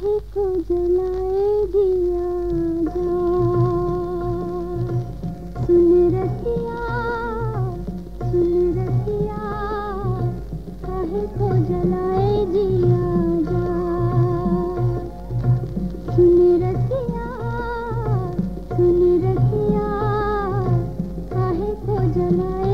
चाहे तो जलाए दिया जा सुन रसिया सुन रसिया चाहे तो जलाए दिया जा सुन रसिया सुन रसिया, कहे तो जलाए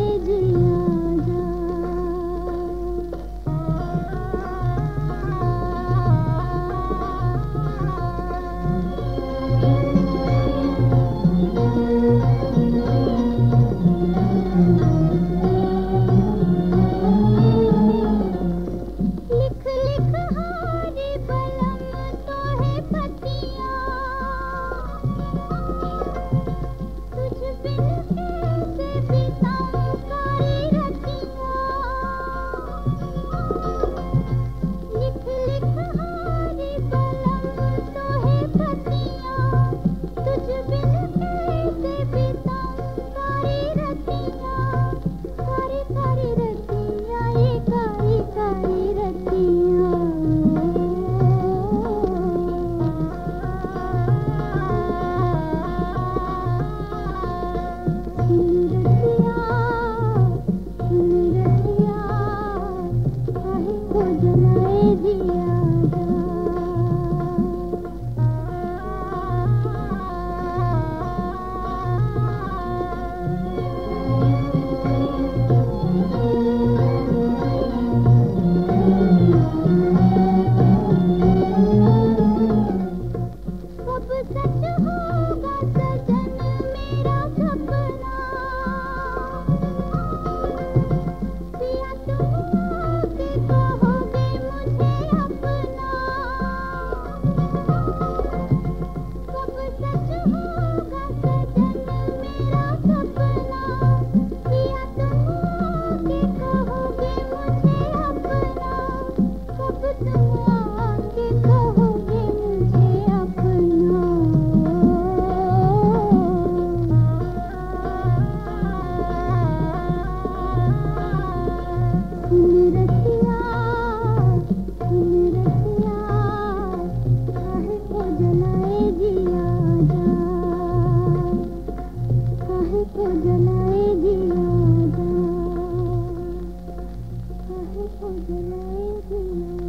राह को जलाएँगे ना